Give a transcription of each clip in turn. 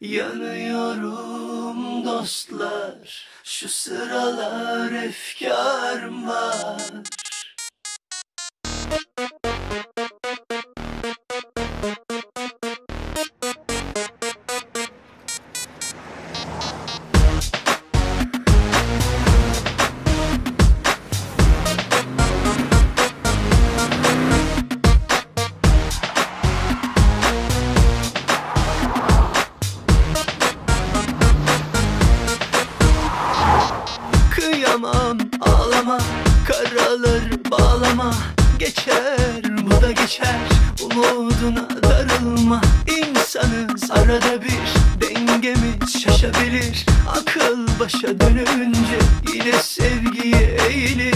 Yanıyorum dostlar Şu sıralar efkarım var. Yaralar bağlama. Geçer bu da geçer. Umuduna darılma. İnsanız arada bir. Dengemiz şaşabilir. Akıl başa dönünce Yine sevgiye eğilir.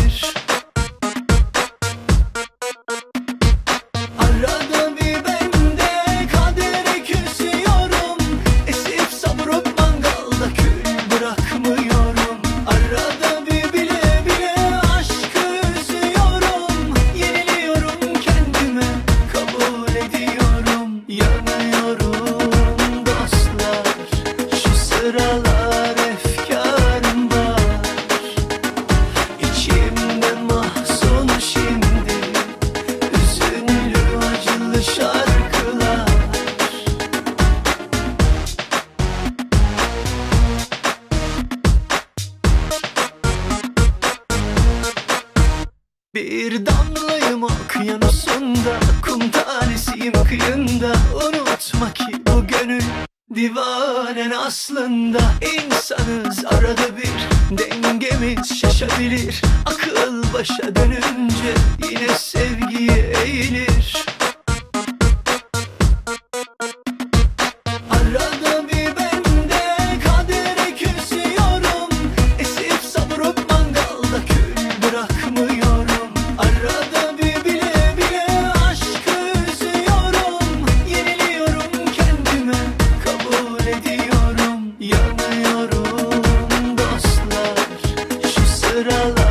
Bir damlayım okyanusunda Kum tanesiyim kıyında. Unutma ki bu gönül Divanen aslında. İnsanız arada bir Dengemiz şaşabilir. Akıl başa dönülür Love.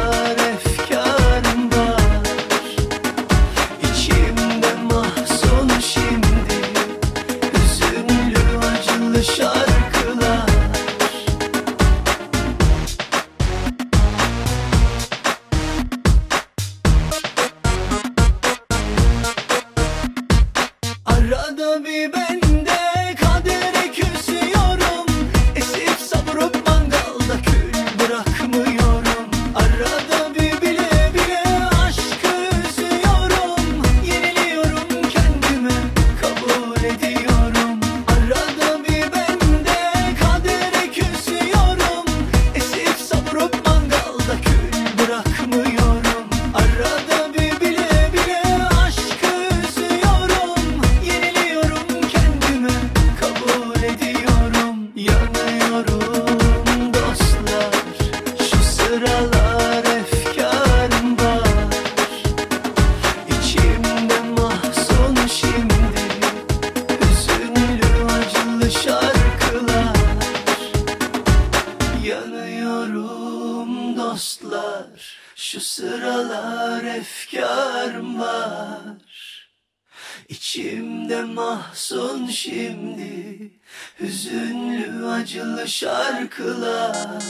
var. Şu sıralar efkarım var. İçimde mahzun şimdi. Hüzünlü acılı şarkılar.